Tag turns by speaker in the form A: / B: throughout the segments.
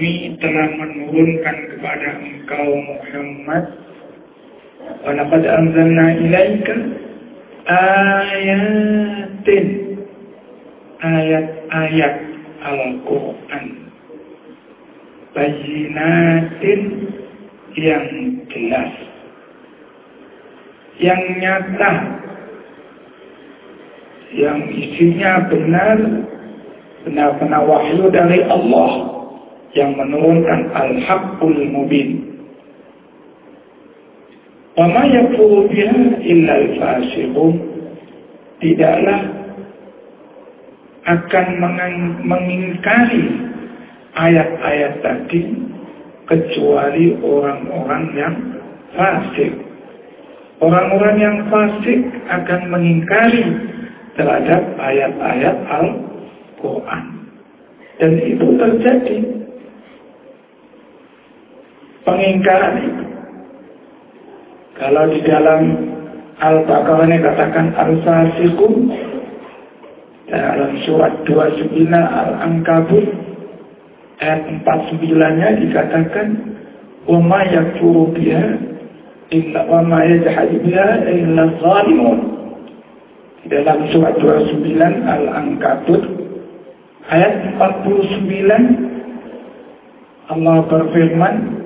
A: kami telah menurunkan kepada engkau Muhammad wa laqad anzalna ilaika ayatin ayat-ayat Al-Quran bayinatin yang jelas yang nyata yang isinya benar benar-benar wahyu dari Allah yang menurunkan al-haqqul mubin. Wa ma yakfuru biha illa al Tidaklah akan mengingkari ayat-ayat tadi kecuali orang-orang yang fasik. Orang-orang yang fasik akan mengingkari terhadap ayat-ayat Al-Quran. Dan itu terjadi pengingkaran itu. Kalau di dalam Al-Baqarah ini katakan Al-Fasikum dalam surat 29 Al-Ankabut ayat 49-nya dikatakan وَمَا يَكْفُرُ بِهَا إِلَّا وَمَا يَجْحَدِ biha illa zalimun di dalam surat 29 Al-Ankabut ayat 49 Allah berfirman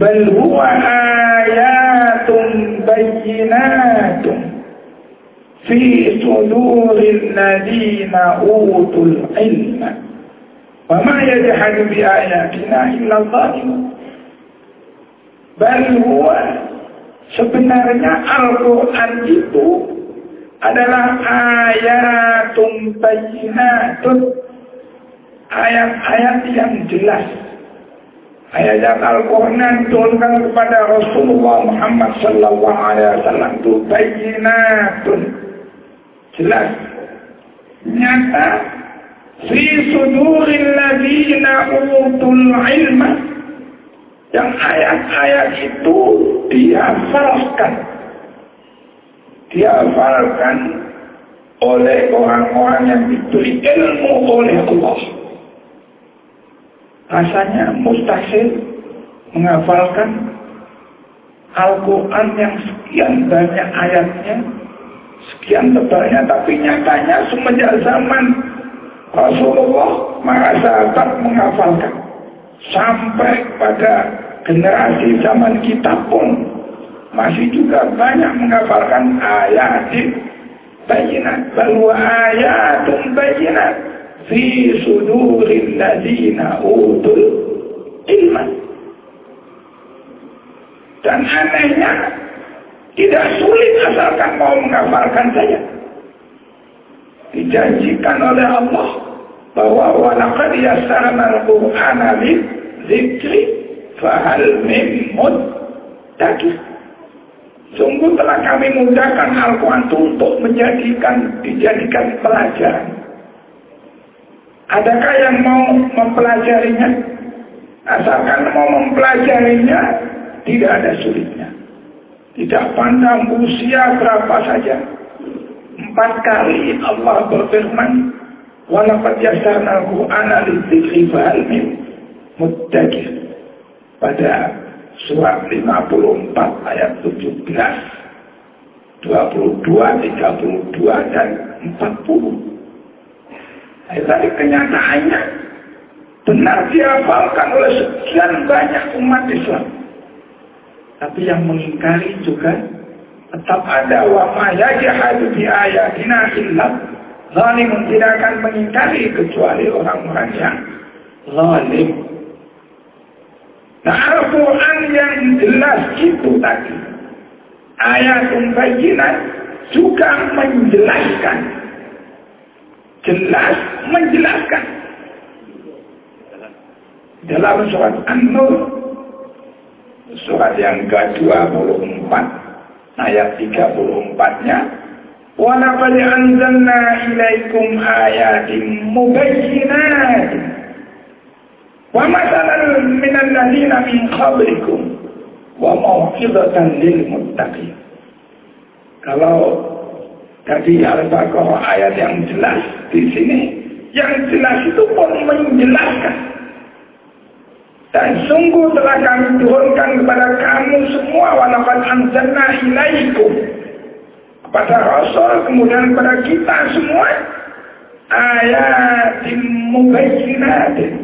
A: بل هو آيات بينات في صدور الذين أوتوا العلم وما يجحد بآياتنا إلا الظالمون بل هو sebenarnya Al-Quran itu adalah ayatun bayinatun ayat-ayat yang jelas Ayat Al-Quran turunkan kepada Rasulullah Muhammad Sallallahu Alaihi Wasallam itu bayinatun jelas nyata fi suduril ladina utul ilma yang ayat-ayat itu dihafalkan dihafalkan oleh orang-orang yang diberi ilmu oleh Allah rasanya mustahil menghafalkan Al-Quran yang sekian banyak ayatnya, sekian tebalnya, tapi nyatanya semenjak zaman Rasulullah para sahabat menghafalkan. Sampai pada generasi zaman kita pun masih juga banyak menghafalkan ayat di bayinat, bahwa ayatun bayinat fi suduril ladina utul ilma. Dan anehnya tidak sulit asalkan mau menghafalkan saja. Dijanjikan oleh Allah bahwa walaqad yasarna al-Qur'ana dzikri fahal min muddakir. Sungguh telah kami mudahkan Al-Quran untuk menjadikan dijadikan pelajaran Adakah yang mau mempelajarinya? Asalkan mau mempelajarinya, tidak ada sulitnya. Tidak pandang usia berapa saja. Empat kali Allah berfirman, Walakat yasarna Qur'ana lidzikri fa'almin muddakir. Pada surat 54 ayat 17. 22, 32, dan 40. Tadi kenyataannya benar dihafalkan oleh sekian banyak umat Islam. Tapi yang mengingkari juga tetap ada wa ma yajhadu bi ayatina illa tidak akan mengingkari kecuali orang-orang yang zalim. Nah, Al-Quran yang jelas itu tadi. Ayat bayinat juga menjelaskan jelas menjelaskan dalam surat An-Nur surat yang ke-24 ayat 34-nya وَلَقَدْ أَنْزَلْنَا إِلَيْكُمْ آيَاتٍ مُبَيِّنَاتٍ وَمَثَلًا مِنَ الَّذِينَ مِنْ قَبْلِكُمْ وَمَوْعِظَةً لِلْمُتَّقِينَ Kalau jadi Al-Baqarah ayat yang jelas di sini, yang jelas itu pun menjelaskan. Dan sungguh telah kami turunkan kepada kamu semua walaupun anjana ilaikum. Kepada Rasul, kemudian kepada kita semua. Ayat mubayyinatin.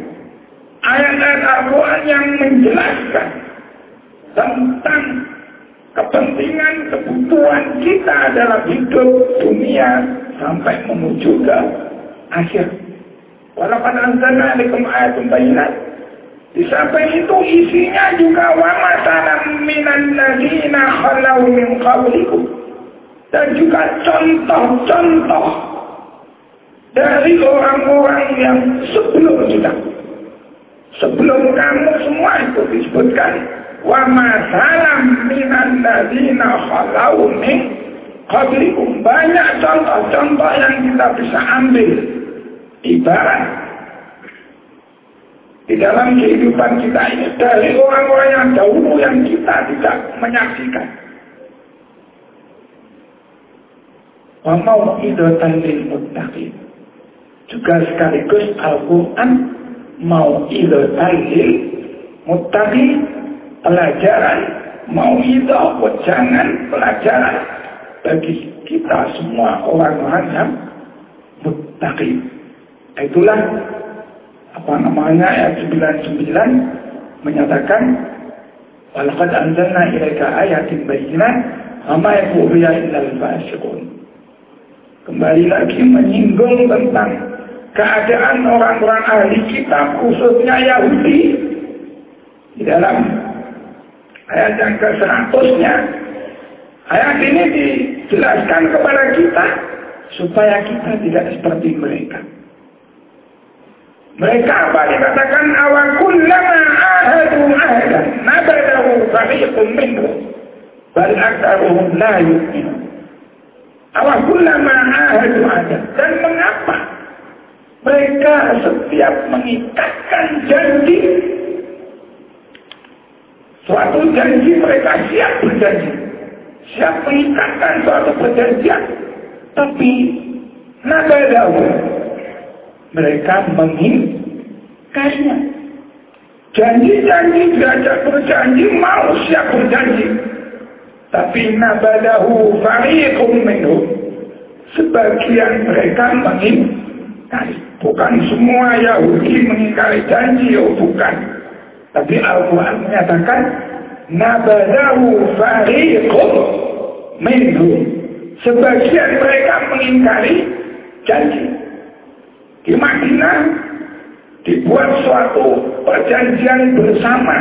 A: Ayat-ayat Al-Quran yang menjelaskan tentang Kepentingan, kebutuhan kita dalam hidup dunia sampai menuju ke akhir. Walaupun anzana alikum ayatun bayinat. Di samping itu isinya juga wa masalam minan ladina khalau min qablikum. Dan juga contoh-contoh dari orang-orang yang sebelum kita. Sebelum kamu semua itu disebutkan wa masalam minan ladina khalau min qablikum banyak contoh-contoh yang kita bisa ambil ibarat di dalam kehidupan kita ini dari orang-orang yang dahulu yang kita tidak menyaksikan wa mau'idatan lil muttaqin juga sekaligus Al-Quran mau'idatan lil muttaqin pelajaran mau itu jangan pelajaran bagi kita semua orang-orang yang muttaqi. Itulah apa namanya ayat 99 menyatakan walaqad anzalna ilaika ayatin bayyinat fama yakunu illal fasiqun. Kembali lagi menyinggung tentang keadaan orang-orang ahli kitab khususnya Yahudi di dalam ayat yang ke seratusnya ayat ini dijelaskan kepada kita supaya kita tidak seperti mereka mereka apa dikatakan awal kullama ahadu ahadan nabadahu fariqun minhum bal aktaruhum la yu'minun awal kullama ahadu ahadan dan mengapa mereka setiap mengikatkan janji Suatu janji mereka siap berjanji. Siap mengikatkan suatu perjanjian. Tapi, nada daun. Mereka mengingkarinya. Janji-janji, diajak berjanji, mau siap berjanji. Tapi nabadahu fariqum minhum. Sebagian mereka mengingkari. Bukan semua Yahudi mengingkari janji, oh bukan. Tapi Al-Quran menyatakan Nabadahu fariqum minhu. Sebagian mereka mengingkari janji Di Madinah dibuat suatu perjanjian bersama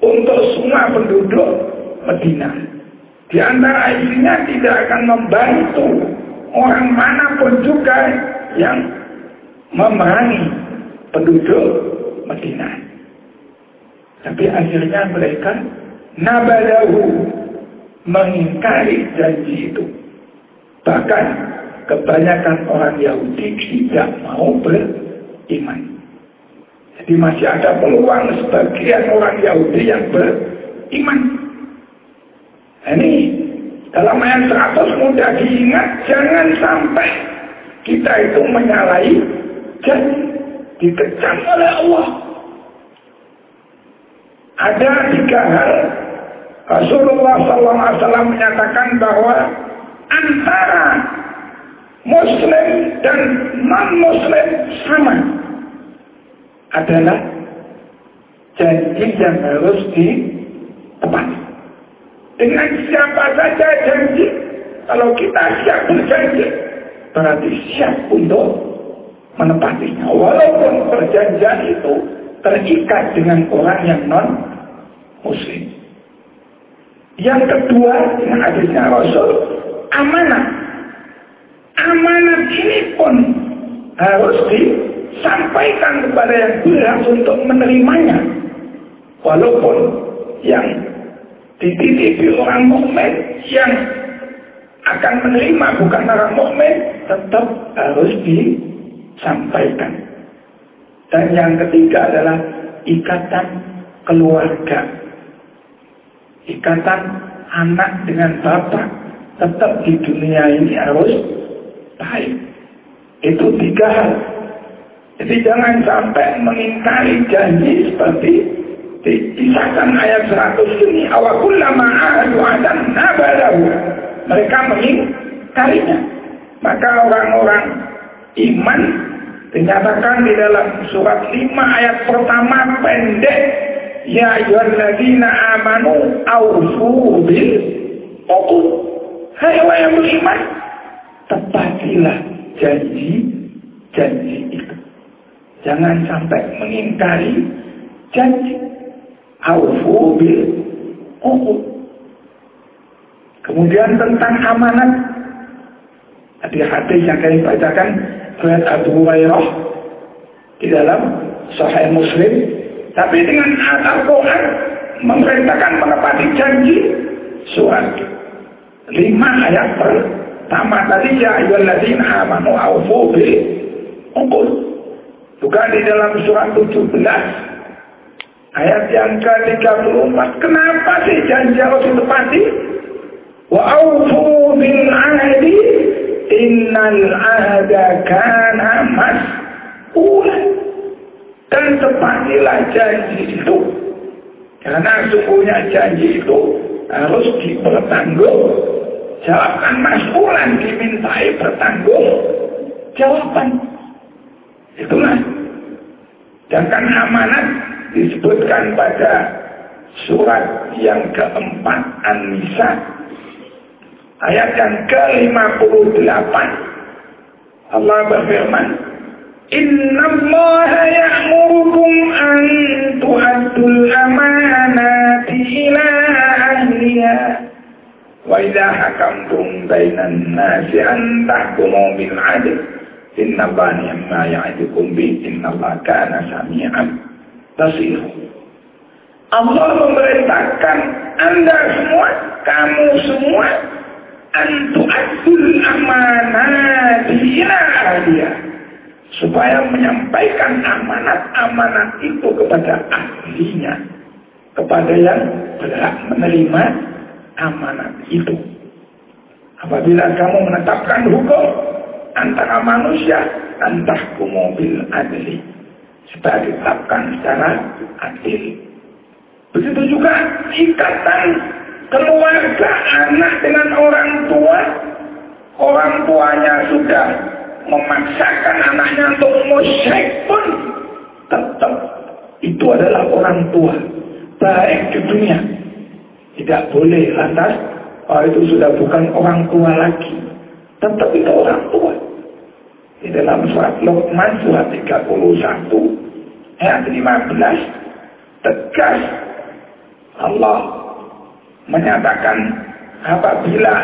A: Untuk semua penduduk Madinah Di antara isinya tidak akan membantu Orang manapun juga yang memerangi penduduk Madinah tapi akhirnya mereka nabadahu mengingkari janji itu. Bahkan kebanyakan orang Yahudi tidak mau beriman. Jadi masih ada peluang sebagian orang Yahudi yang beriman. Nah, ini dalam ayat 100 mudah diingat jangan sampai kita itu menyalahi janji dikecam oleh Allah ada tiga hal. Rasulullah SAW menyatakan bahwa antara Muslim dan non-Muslim sama adalah janji yang harus ditepati. Dengan siapa saja janji, kalau kita siap berjanji, berarti siap untuk menepatinya. Walaupun perjanjian itu terikat dengan orang yang non muslim. Yang kedua, hadisnya Rasul, amanah. Amanah ini pun harus disampaikan kepada yang berhak untuk menerimanya. Walaupun yang dititipi orang mukmin yang akan menerima bukan orang mukmin tetap harus disampaikan. Dan yang ketiga adalah ikatan keluarga ikatan anak dengan bapak tetap di dunia ini harus baik. Itu tiga hal. Jadi jangan sampai mengingkari janji seperti dipisahkan ayat 100 ini awakullama ahadu adan nabadahu mereka mengingkarinya maka orang-orang iman dinyatakan di dalam surat 5 ayat pertama pendek Ya ayyuhalladzina amanu aufu bil uqud. Hai orang yang beriman, tepatilah janji-janji itu. Jangan sampai mengingkari janji. Aufu bil uqud. Kemudian tentang amanat. Hadis-hadis yang kami bacakan oleh Abu Hurairah di dalam Sahih Muslim tapi dengan Al-Quran memerintahkan menepati janji surat lima ayat pertama tadi ya ayyuhalladzina amanu aufu bil uqud. Juga di dalam surat 17 ayat yang ke-34 kenapa sih janji harus ditepati? Wa aufu bil ahdi innal ahda kana mas'ulan. Dan tepatilah janji itu. Karena sukunya janji itu harus dipertanggung. Jawaban Mas Bulan dimintai bertanggung. Jawaban. Itulah. Sedangkan amanat disebutkan pada surat yang keempat An-Nisa ayat yang ke-58 Allah berfirman Inna Allah ya'murukum an tu'addul amanati ila ahliha wa idha hakamtum bainan nasi an tahkumu bil 'adl inna bani ni'ma ya'idukum bi inna Allah kana sami'an basir Allah memerintahkan Anda semua, kamu semua antu adul Amanah dia supaya menyampaikan amanat-amanat itu kepada ahlinya, kepada yang berhak menerima amanat itu. Apabila kamu menetapkan hukum antara manusia, antah mobil adli, supaya ditetapkan secara adil. Begitu juga ikatan keluarga anak dengan orang tua, orang tuanya sudah memaksakan anaknya untuk musyrik pun tetap itu adalah orang tua baik di dunia tidak boleh lantas oh itu sudah bukan orang tua lagi tetap itu orang tua di dalam surat Luqman surat 31 ayat 15 tegas Allah menyatakan apabila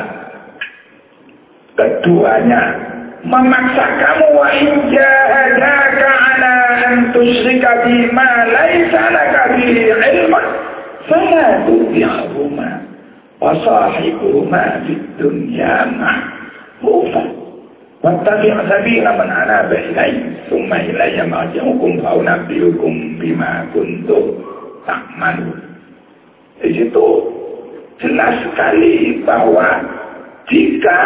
A: keduanya memaksa kamu wa injahadaka ala an tusyrika bima laisa laka bihi ilmun fala tubi'huma wa sahibuhuma fid dunya ma'rufa wattabi' sabila man anaba ilayya thumma ilayya marji'ukum fa unabbi'ukum bima kuntum ta'malun di situ jelas sekali bahwa jika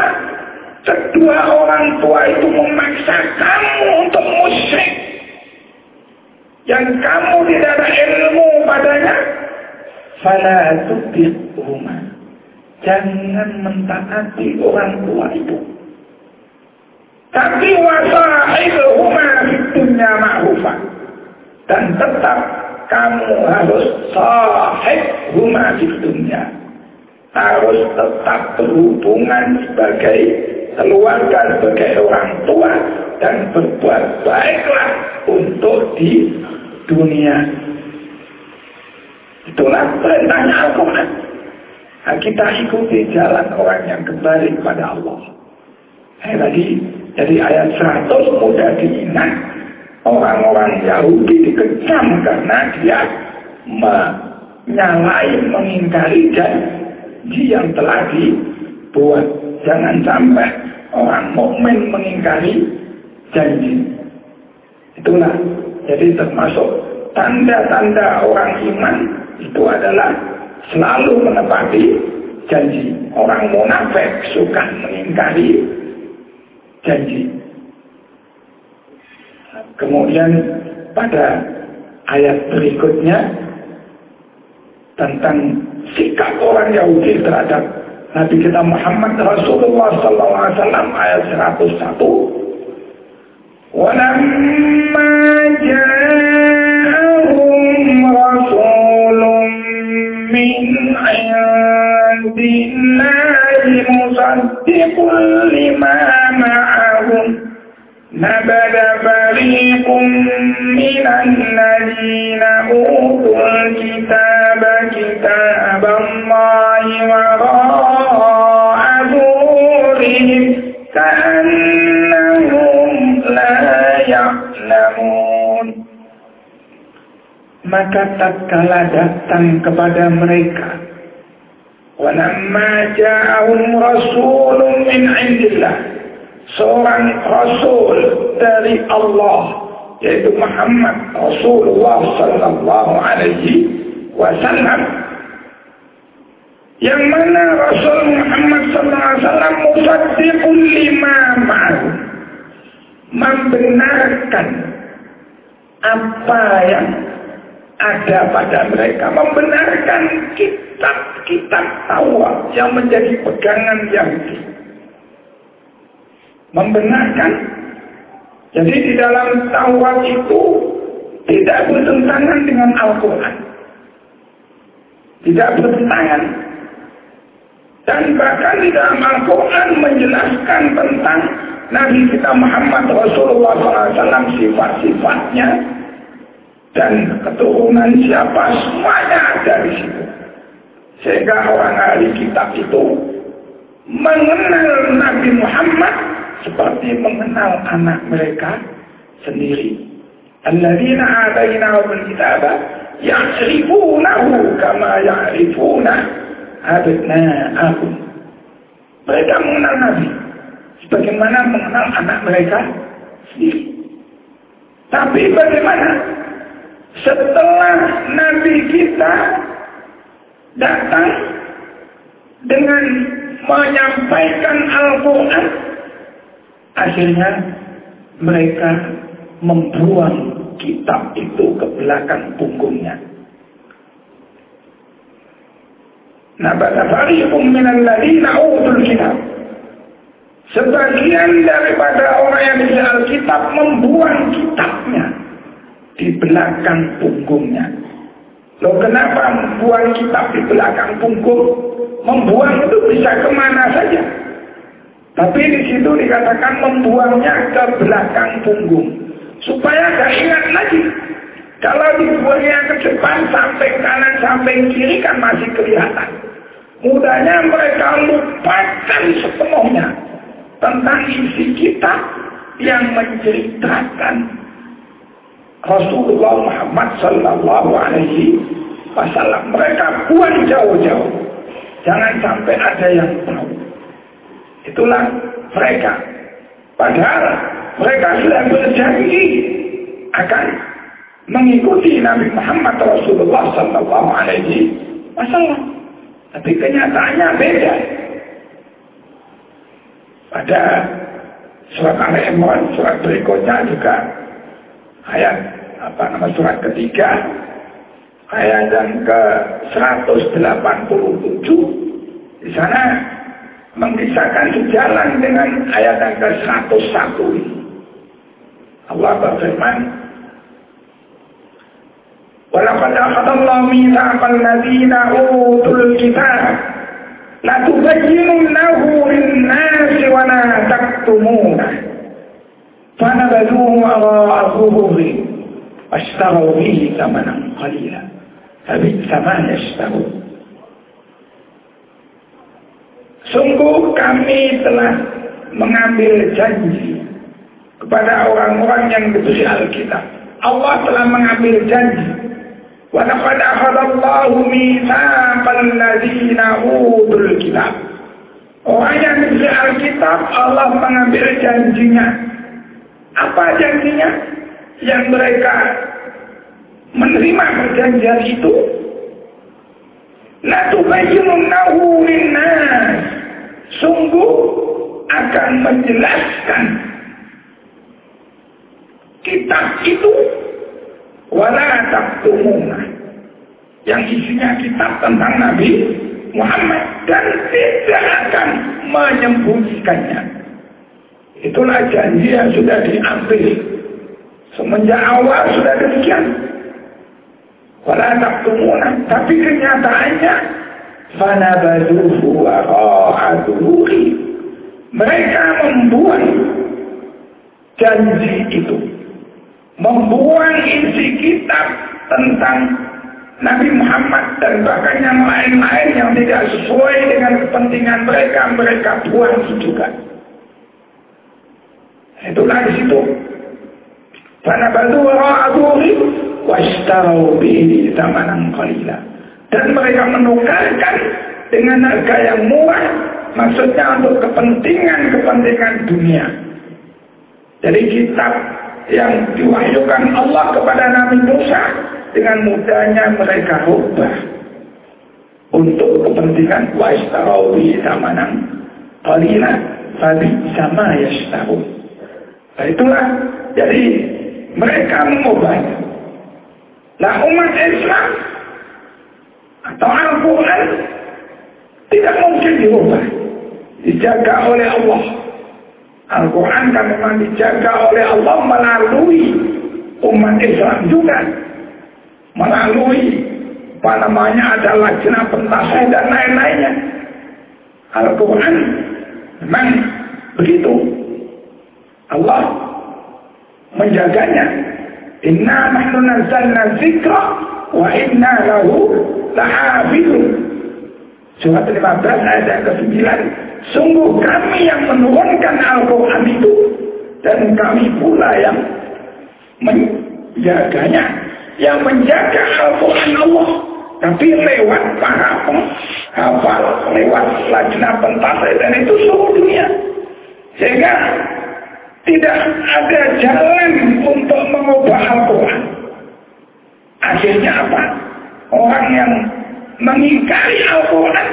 A: Kedua orang tua itu memaksa kamu untuk musyrik. Yang kamu tidak ada ilmu padanya. Fala rumah. Jangan mentaati orang tua itu. Tapi wasa'iluhuma fitunya ma'rufah. Dan tetap kamu harus sahib rumah di dunia Harus tetap berhubungan sebagai keluarkan sebagai orang tua dan berbuat baiklah untuk di dunia. Itulah perintahnya Al-Quran. Nah, kita ikuti jalan orang yang kembali kepada Allah. Eh, lagi, jadi ayat 100 mudah diingat orang-orang Yahudi dikecam karena dia menyalahi mengingkari janji yang telah dibuat. Jangan sampai orang mukmin mengingkari janji. Itulah jadi termasuk tanda-tanda orang iman itu adalah selalu menepati janji. Orang munafik suka mengingkari janji. Kemudian pada ayat berikutnya tentang sikap orang Yahudi terhadap Nabi kita Muhammad Rasulullah sallallahu alaihi wasallam ayat 101 ولما جاءهم رسول من عند الله مصدق لما معهم نبذ فريق من الذين أوتوا maka tatkala datang kepada mereka walamma ja'ahum rasulun min indillah seorang rasul dari Allah yaitu Muhammad Rasulullah sallallahu alaihi wasallam yang mana Rasul Muhammad sallallahu alaihi wasallam musaddiqul lima ma'ahu membenarkan apa yang ada pada mereka membenarkan kitab-kitab Taurat yang menjadi pegangan Yahudi. Membenarkan. Jadi di dalam Taurat itu tidak bertentangan dengan Al-Quran. Tidak bertentangan. Dan bahkan di dalam Al-Quran menjelaskan tentang Nabi kita Muhammad Rasulullah SAW sifat-sifatnya dan keturunan siapa semuanya dari situ. Sehingga orang ahli kitab itu mengenal Nabi Muhammad seperti mengenal anak mereka sendiri. Alladzina atainahumul kitabah ya'rifunahu kama ya'rifuna abna'ahum. Mereka mengenal Nabi sebagaimana mengenal anak mereka sendiri. Tapi bagaimana setelah Nabi kita datang dengan menyampaikan Al-Quran, akhirnya mereka membuang kitab itu ke belakang punggungnya. Nabata fariqum minal ladina utul kitab. Sebagian daripada orang yang di Alkitab membuang kitab di belakang punggungnya. Loh kenapa membuang kitab di belakang punggung? Membuang itu bisa kemana saja. Tapi di situ dikatakan membuangnya ke belakang punggung. Supaya gak ingat lagi. Kalau dibuangnya ke depan, samping kanan, samping kiri kan masih kelihatan. Mudahnya mereka lupakan sepenuhnya tentang isi kitab yang menceritakan Rasulullah Muhammad Sallallahu Alaihi Wasallam. Mereka buang jauh-jauh. Jangan sampai ada yang tahu. Itulah mereka. Padahal mereka sudah berjanji akan mengikuti Nabi Muhammad Rasulullah Sallallahu Alaihi Wasallam. Tapi kenyataannya beda. Pada surat Al-Imran, surat berikutnya juga ayat apa nama surat ketiga ayat yang ke 187 di sana mengisahkan sejalan dengan ayat yang ke 101 Allah berfirman Walaqad akhadallahu mitsaqal ladzina utul kitab la tubayyinunnahu lin-nasi wa la taktumunah فنبذوه وراء ظهورهم واشتروا به ثمنا قليلا فبئس يشتروا يشترون Sungguh kami telah mengambil janji kepada orang-orang yang betul Alkitab. Allah telah mengambil janji. Wa laqad akhadallahu mitsaqal ladzina utul kitab. Orang yang betul Alkitab Allah mengambil janjinya apa janjinya? Yang mereka menerima perjanjian itu. Latubayyinunnahu linnas. Sungguh akan menjelaskan kitab itu wala taktumuna yang isinya kitab tentang Nabi Muhammad dan tidak akan menyembunyikannya. Itulah janji yang sudah diambil. Semenjak awal sudah demikian. tak taktumuna. Tapi kenyataannya. Fanabaduhu wa ra'aduhi. Mereka membuat janji itu. Membuang isi kitab tentang Nabi Muhammad dan bahkan yang lain-lain yang tidak sesuai dengan kepentingan mereka, mereka buang juga. Itu lagi itu. Karena wara'aduhi washtarau bihi tamanan kalila, Dan mereka menukarkan dengan harga yang murah maksudnya untuk kepentingan-kepentingan dunia. Jadi kitab yang diwahyukan Allah kepada Nabi Musa dengan mudahnya mereka ubah untuk kepentingan waistarawi tamanan kalila, tapi sama ya setahun. Nah, itulah jadi mereka mengubah. Nah umat Islam atau Al-Quran tidak mungkin diubah. Dijaga oleh Allah. Al-Quran kan memang dijaga oleh Allah melalui umat Islam juga. Melalui apa namanya adalah lajnah pentasai dan lain-lainnya. Al-Quran memang begitu. Allah menjaganya. Inna nahnu nazzalna zikra wa inna lahu lahafizun. Surat 15 ayat yang ke-9. Sungguh kami yang menurunkan Al-Quran itu dan kami pula yang menjaganya, yang menjaga Al-Quran Allah. Tapi lewat para penghafal, lewat lajnah pentasai dan itu seluruh dunia. Sehingga tidak ada jalan untuk mengubah Al-Quran. Akhirnya apa? Orang yang mengingkari Al-Quran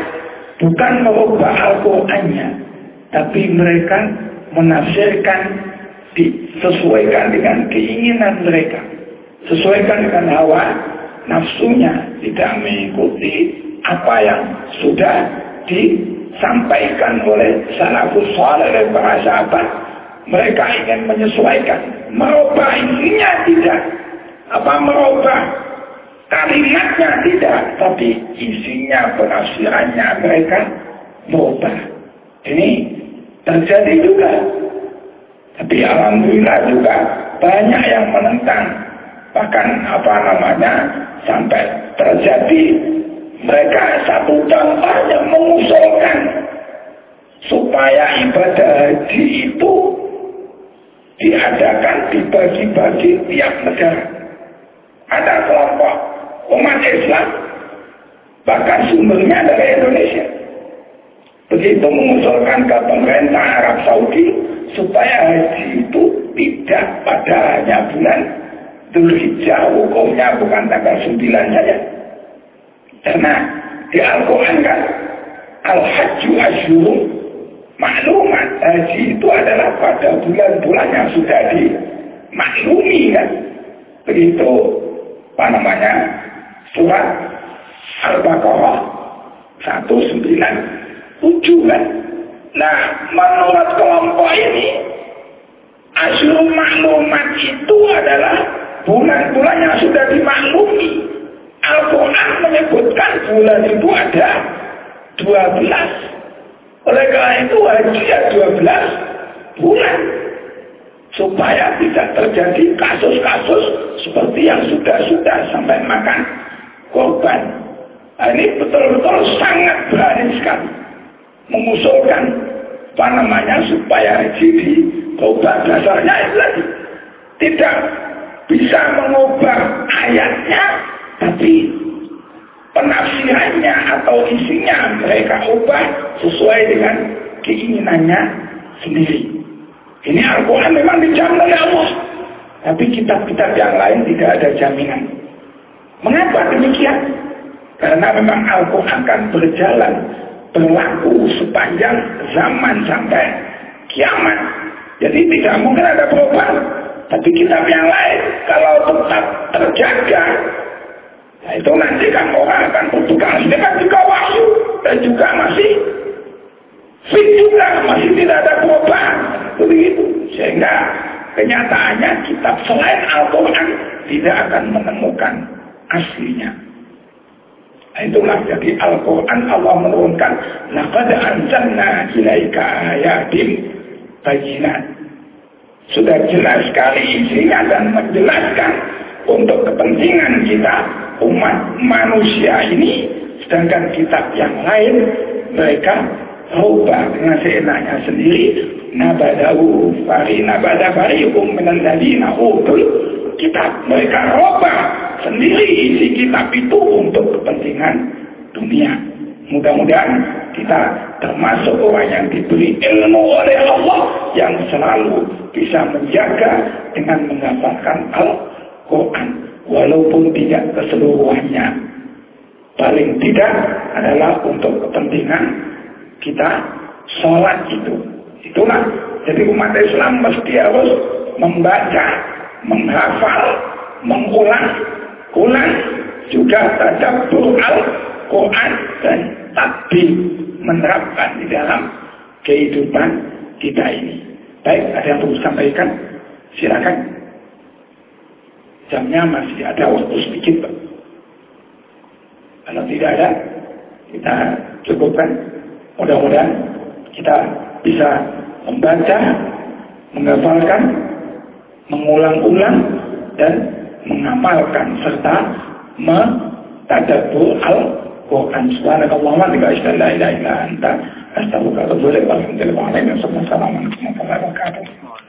A: bukan mengubah Al-Qurannya, tapi mereka menafsirkan disesuaikan dengan keinginan mereka, sesuaikan dengan hawa nafsunya, tidak mengikuti apa yang sudah disampaikan oleh salafus soal dan para sahabat mereka ingin menyesuaikan. Merubah isinya tidak. Apa merubah kalimatnya tidak. Tapi isinya, penafsirannya mereka merubah. Ini terjadi juga. Tapi Alhamdulillah juga banyak yang menentang. Bahkan apa namanya sampai terjadi mereka satu tahun yang mengusulkan supaya ibadah haji itu diadakan dibagi-bagi tiap negara. Ada kelompok umat Islam, bahkan sumbernya dari Indonesia. Begitu mengusulkan ke pemerintah Arab Saudi supaya haji itu tidak pada hanya bulan jauh. hukumnya bukan tanggal 9 saja. Karena di Al-Quran kan Al-Hajju Asyurum maklumat haji itu adalah pada bulan-bulan yang sudah dimaklumi kan begitu apa namanya surat Al-Baqarah 197 kan nah menurut kelompok ini Asyur maklumat itu adalah bulan-bulan yang sudah dimaklumi Al-Quran menyebutkan bulan itu ada 12 oleh karena itu haji ya 12 bulan. Supaya tidak terjadi kasus-kasus seperti yang sudah-sudah sampai makan korban. Nah, ini betul-betul sangat berani sekali mengusulkan apa namanya supaya haji di obat dasarnya itu lagi tidak bisa mengubah ayatnya tapi penafsirannya atau isinya mereka ubah sesuai dengan keinginannya sendiri. Ini Al-Quran memang dijamin oleh Allah. Tapi kitab-kitab yang lain tidak ada jaminan. Mengapa demikian? Karena memang Al-Quran akan berjalan berlaku sepanjang zaman sampai kiamat. Jadi tidak mungkin ada perubahan. Tapi kitab yang lain kalau tetap terjaga Nah, itu nanti kan orang akan butuhkan. Ini kan juga wahyu dan juga masih fit masih tidak ada perubahan begitu sehingga kenyataannya kitab selain Al-Quran tidak akan menemukan aslinya nah, itulah jadi Al-Quran Allah menurunkan laqad anzalna ilaika ayatin bayinat sudah jelas sekali isinya dan menjelaskan untuk kepentingan kita umat manusia ini sedangkan kitab yang lain mereka rubah dengan seenaknya sendiri nabadahu fari nabadah fari hukum ladina utul kitab mereka rubah sendiri isi kitab itu untuk kepentingan dunia mudah-mudahan kita termasuk orang yang diberi ilmu oleh Allah yang selalu bisa menjaga dengan menghafalkan Al-Quran walaupun tidak keseluruhannya. Paling tidak adalah untuk kepentingan kita sholat itu. Itulah. Jadi umat Islam mesti harus membaca, menghafal, mengulang, ulang juga tadabbur Al-Quran dan tadi menerapkan di dalam kehidupan kita ini. Baik, ada yang perlu sampaikan? Silakan jamnya masih ada waktu sedikit Pak. Kalau tidak ada, kita cukupkan. Mudah-mudahan kita bisa membaca, menghafalkan, mengulang-ulang, dan mengamalkan serta mentadabur al-Quran. Subhanakallahumma wa bihamdika la ilaha anta astaghfiruka wa warahmatullahi wabarakatuh.